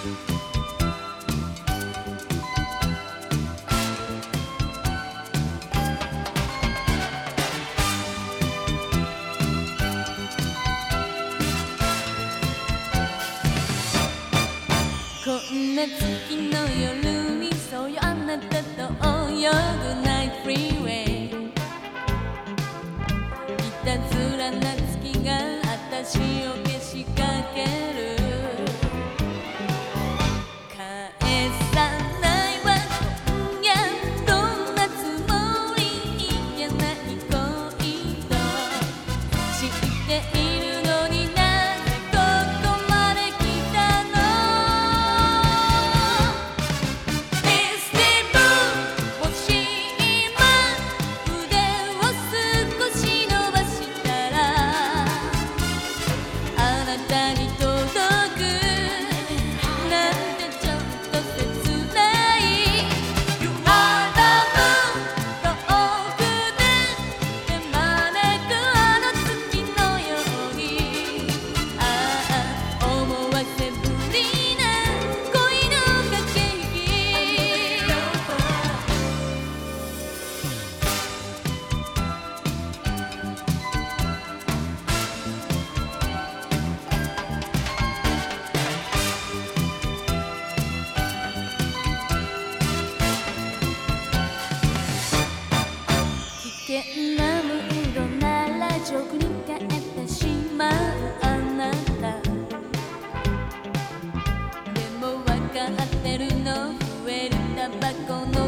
こんな月の夜にそうよあなたと泳ぐナイトフリーウェイいたずらな月が私をけしかける。なら上空に帰ってしまうあなた。でも分かってるの。増えるタバコの